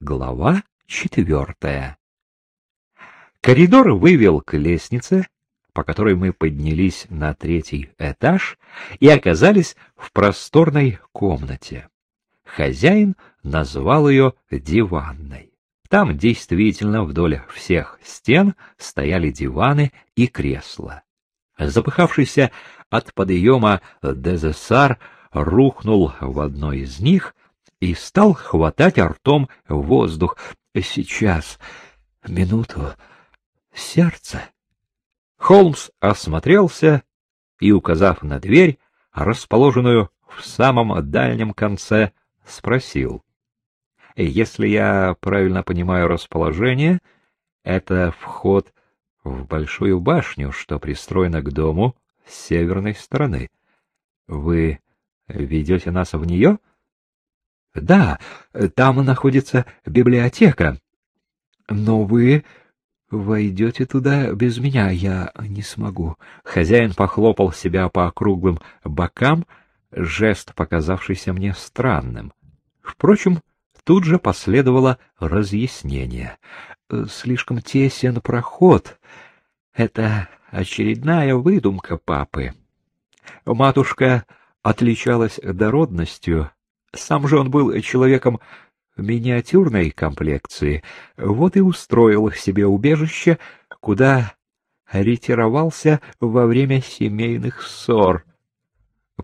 Глава четвертая. Коридор вывел к лестнице, по которой мы поднялись на третий этаж и оказались в просторной комнате. Хозяин назвал ее диванной. Там действительно вдоль всех стен стояли диваны и кресла. Запыхавшийся от подъема Дезессар рухнул в одно из них и стал хватать ртом воздух. Сейчас, минуту, сердце. Холмс осмотрелся и, указав на дверь, расположенную в самом дальнем конце, спросил. Если я правильно понимаю расположение, это вход в большую башню, что пристроена к дому с северной стороны. Вы ведете нас в нее? Да, там находится библиотека. Но вы войдете туда без меня, я не смогу. Хозяин похлопал себя по округлым бокам, жест, показавшийся мне странным. Впрочем, Тут же последовало разъяснение. Слишком тесен проход. Это очередная выдумка папы. Матушка отличалась дородностью. Сам же он был человеком миниатюрной комплекции. Вот и устроил себе убежище, куда ретировался во время семейных ссор.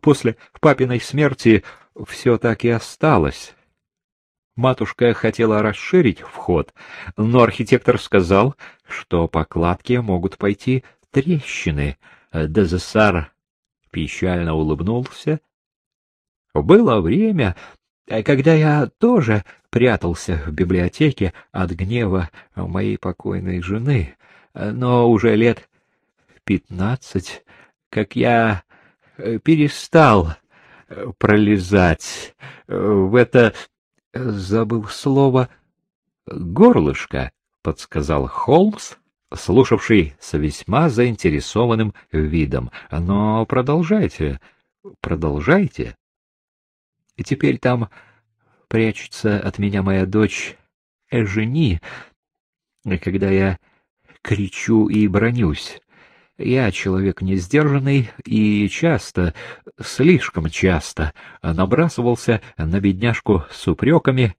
После папиной смерти все так и осталось. Матушка хотела расширить вход, но архитектор сказал, что по кладке могут пойти трещины. Дезессар печально улыбнулся. Было время, когда я тоже прятался в библиотеке от гнева моей покойной жены, но уже лет пятнадцать, как я перестал пролезать в это забыл слово горлышко, подсказал Холмс, слушавший с весьма заинтересованным видом. Но продолжайте, продолжайте. И теперь там прячется от меня моя дочь Эжени, когда я кричу и бронюсь. Я человек несдержанный и часто, слишком часто, набрасывался на бедняжку с упреками,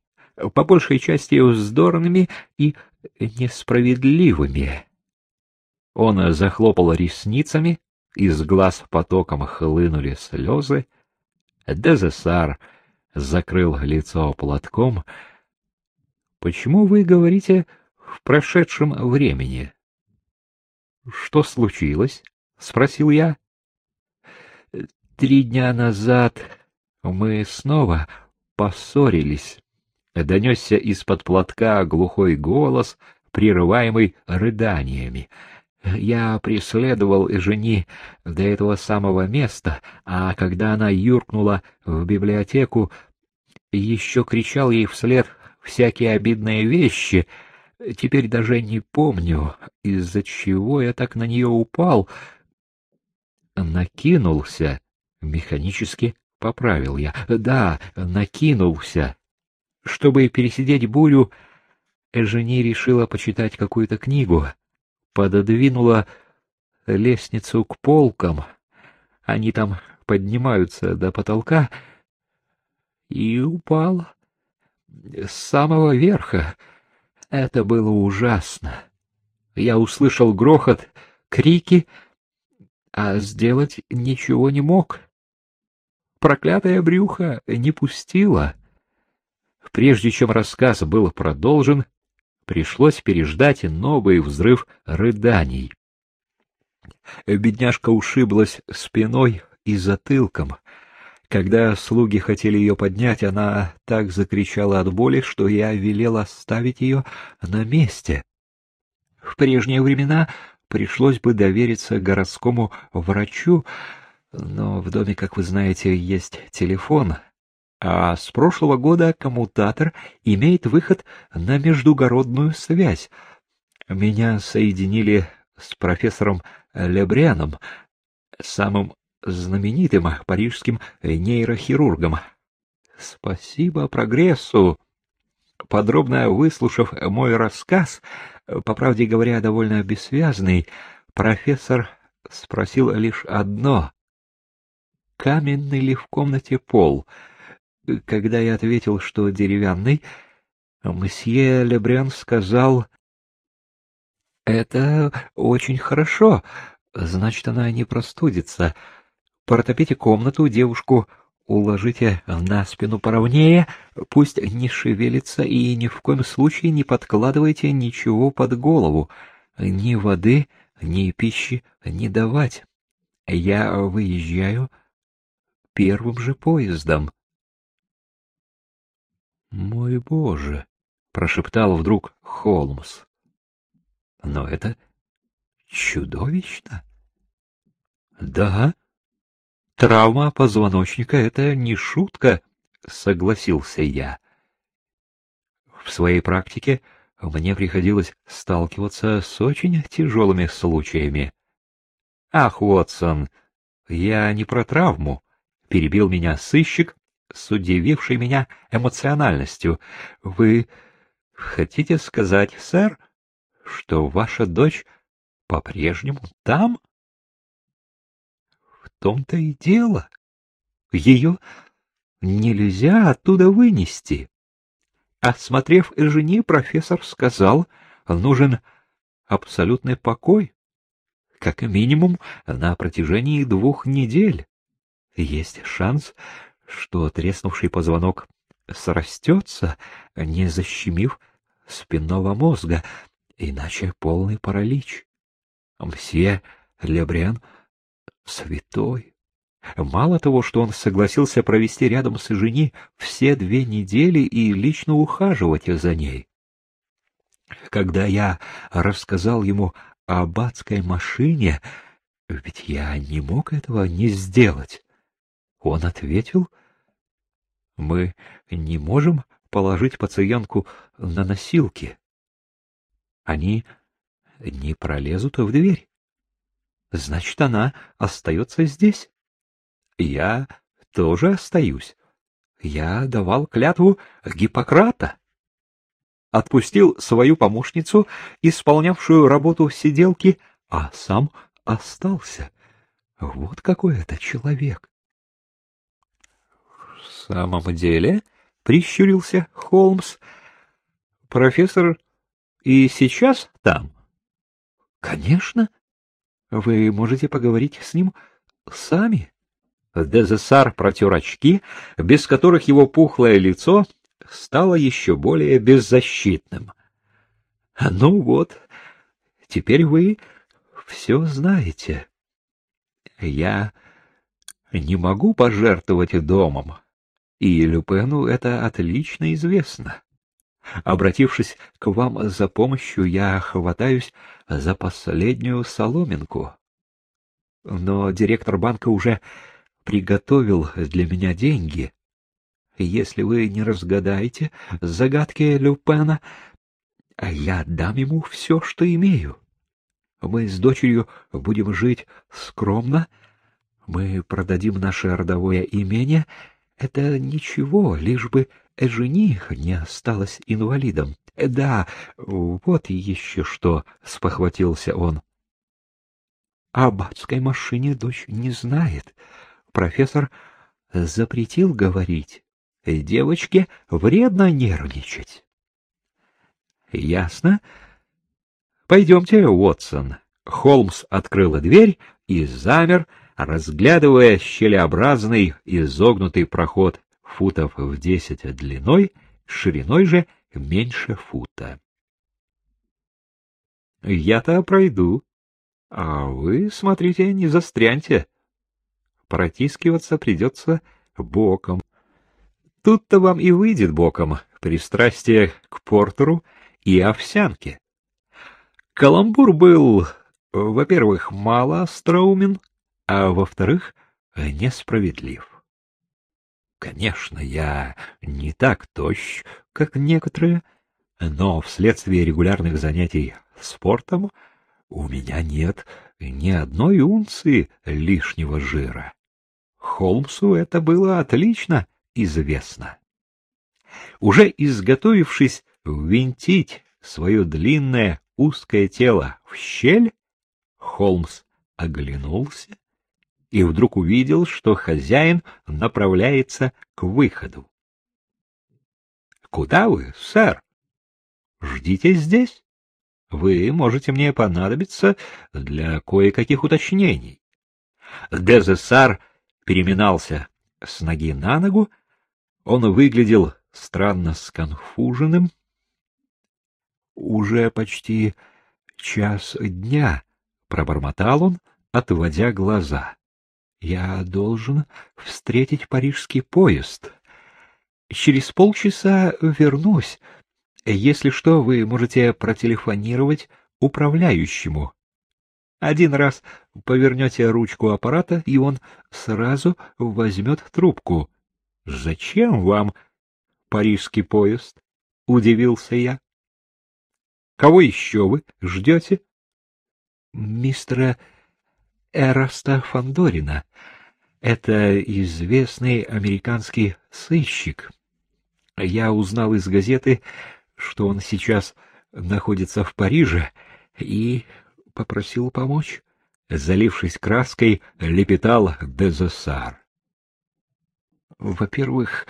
по большей части вздорными и несправедливыми. Он захлопал ресницами, из глаз потоком хлынули слезы. Дезессар закрыл лицо платком. — Почему вы говорите в прошедшем времени? Что случилось? спросил я. Три дня назад мы снова поссорились. Донесся из-под платка глухой голос, прерываемый рыданиями. Я преследовал жени до этого самого места, а когда она юркнула в библиотеку, еще кричал ей вслед всякие обидные вещи — Теперь даже не помню, из-за чего я так на нее упал. Накинулся. Механически поправил я. Да, накинулся. Чтобы пересидеть бурю, Жени решила почитать какую-то книгу. Пододвинула лестницу к полкам. Они там поднимаются до потолка. И упал с самого верха. Это было ужасно. Я услышал грохот, крики, а сделать ничего не мог. Проклятое брюхо не пустило. Прежде чем рассказ был продолжен, пришлось переждать новый взрыв рыданий. Бедняжка ушиблась спиной и затылком. Когда слуги хотели ее поднять, она так закричала от боли, что я велел оставить ее на месте. В прежние времена пришлось бы довериться городскому врачу, но в доме, как вы знаете, есть телефон, а с прошлого года коммутатор имеет выход на междугородную связь. Меня соединили с профессором Лебряном, самым знаменитым парижским нейрохирургом. Спасибо прогрессу. Подробно выслушав мой рассказ, по правде говоря, довольно бессвязный, профессор спросил лишь одно. Каменный ли в комнате пол? Когда я ответил, что деревянный, мсье Лебрян сказал, «Это очень хорошо, значит, она не простудится. Протопите комнату, девушку уложите на спину поровнее, пусть не шевелится и ни в коем случае не подкладывайте ничего под голову, ни воды, ни пищи не давать. Я выезжаю первым же поездом. «Мой Боже!» — прошептал вдруг Холмс. «Но это чудовищно!» «Да, травма позвоночника — это не шутка», — согласился я. В своей практике мне приходилось сталкиваться с очень тяжелыми случаями. «Ах, Уотсон, я не про травму», — перебил меня сыщик, с удивившей меня эмоциональностью. Вы хотите сказать, сэр, что ваша дочь по-прежнему там? В том-то и дело. Ее нельзя оттуда вынести. Осмотрев жене, профессор сказал, нужен абсолютный покой, как минимум на протяжении двух недель. Есть шанс, что треснувший позвонок срастется, не защемив спинного мозга, иначе полный паралич. Мсье Лебрен святой. Мало того, что он согласился провести рядом с жени все две недели и лично ухаживать за ней. Когда я рассказал ему об адской машине, ведь я не мог этого не сделать, он ответил — мы не можем положить пациентку на носилки. Они не пролезут в дверь. Значит, она остается здесь. Я тоже остаюсь. Я давал клятву Гиппократа. Отпустил свою помощницу, исполнявшую работу сиделки, а сам остался. Вот какой это человек самом деле, — прищурился Холмс, — профессор и сейчас там? — Конечно. Вы можете поговорить с ним сами. Дезессар протер очки, без которых его пухлое лицо стало еще более беззащитным. — Ну вот, теперь вы все знаете. Я не могу пожертвовать домом, и Люпену это отлично известно. Обратившись к вам за помощью, я хватаюсь за последнюю соломинку. Но директор банка уже приготовил для меня деньги. Если вы не разгадаете загадки Люпена, я дам ему все, что имею. Мы с дочерью будем жить скромно, мы продадим наше родовое имение — это ничего, лишь бы жених не осталась инвалидом. Э, да, вот и еще что, — спохватился он. О аббатской машине дочь не знает. Профессор запретил говорить. Девочке вредно нервничать. Ясно? Пойдемте, Уотсон. Холмс открыла дверь и замер, — разглядывая щелеобразный изогнутый проход футов в десять длиной, шириной же меньше фута. Я-то пройду, а вы, смотрите, не застряньте. Протискиваться придется боком. Тут-то вам и выйдет боком пристрастие к портеру и овсянке. Каламбур был, во-первых, мало остроумен, а во-вторых, несправедлив. Конечно, я не так тощ, как некоторые, но вследствие регулярных занятий спортом у меня нет ни одной унции лишнего жира. Холмсу это было отлично известно. Уже изготовившись ввинтить свое длинное узкое тело в щель, Холмс оглянулся и вдруг увидел, что хозяин направляется к выходу. — Куда вы, сэр? — Ждите здесь. Вы можете мне понадобиться для кое-каких уточнений. Дезессар переминался с ноги на ногу, он выглядел странно сконфуженным. Уже почти час дня, — пробормотал он, отводя глаза. Я должен встретить парижский поезд. Через полчаса вернусь. Если что, вы можете протелефонировать управляющему. Один раз повернете ручку аппарата, и он сразу возьмет трубку. — Зачем вам парижский поезд? — удивился я. — Кого еще вы ждете? — Мистера Эраста Фандорина. Это известный американский сыщик. Я узнал из газеты, что он сейчас находится в Париже, и попросил помочь. Залившись краской, лепетал Дезессар. Во-первых,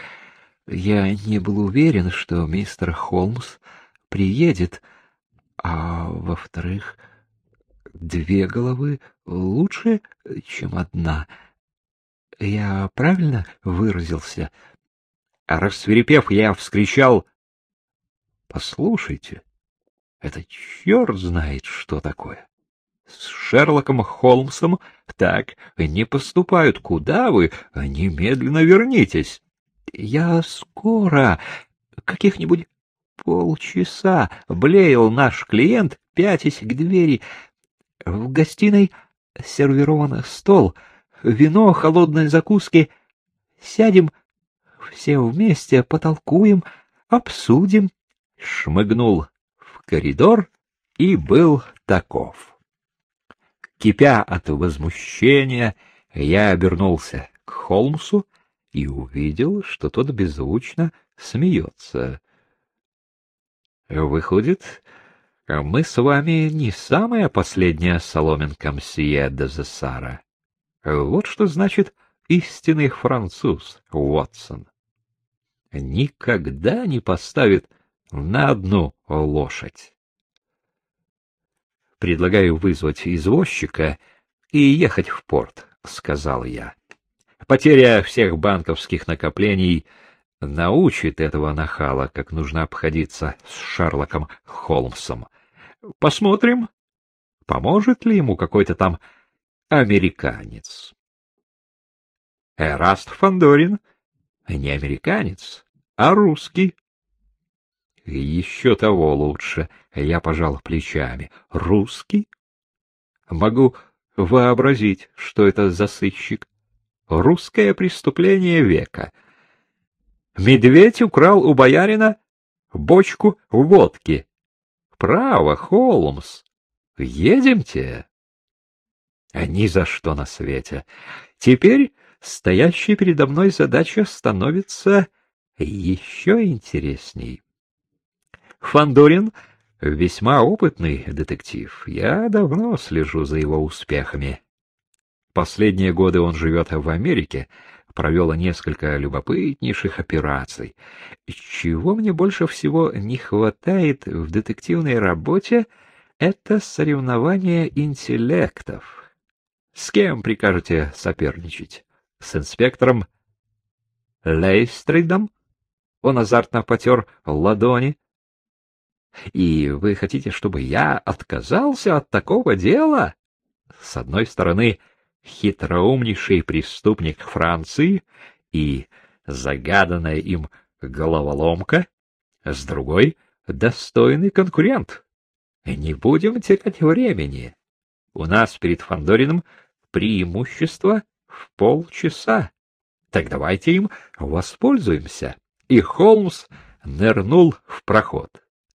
я не был уверен, что мистер Холмс приедет, а во-вторых, две головы лучше, чем одна. Я правильно выразился? Рассверепев, я вскричал: "Послушайте, это черт знает, что такое!" С Шерлоком Холмсом так не поступают. Куда вы? Немедленно вернитесь. Я скоро, каких-нибудь полчаса, блеял наш клиент, пятясь к двери. В гостиной сервирован стол, вино, холодные закуски. Сядем все вместе, потолкуем, обсудим. Шмыгнул в коридор и был таков. Кипя от возмущения, я обернулся к Холмсу и увидел, что тот беззвучно смеется. Выходит, мы с вами не самая последняя соломинка мсье де Зессара. Вот что значит истинный француз, Уотсон. Никогда не поставит на одну лошадь предлагаю вызвать извозчика и ехать в порт, — сказал я. Потеря всех банковских накоплений научит этого нахала, как нужно обходиться с Шерлоком Холмсом. Посмотрим, поможет ли ему какой-то там американец. Эраст Фандорин не американец, а русский. Еще того лучше, я пожал плечами. Русский? Могу вообразить, что это за сыщик. Русское преступление века. Медведь украл у боярина бочку водки. Право, Холмс. Едемте. Ни за что на свете. Теперь стоящая передо мной задача становится еще интересней. Фандорин весьма опытный детектив. Я давно слежу за его успехами. Последние годы он живет в Америке, провел несколько любопытнейших операций. Чего мне больше всего не хватает в детективной работе, это соревнование интеллектов. С кем прикажете соперничать? С инспектором Лейстридом? Он азартно потер ладони. И вы хотите, чтобы я отказался от такого дела? С одной стороны, хитроумнейший преступник Франции и загаданная им головоломка, с другой — достойный конкурент. Не будем терять времени. У нас перед Фандорином преимущество в полчаса. Так давайте им воспользуемся. И Холмс нырнул в проход.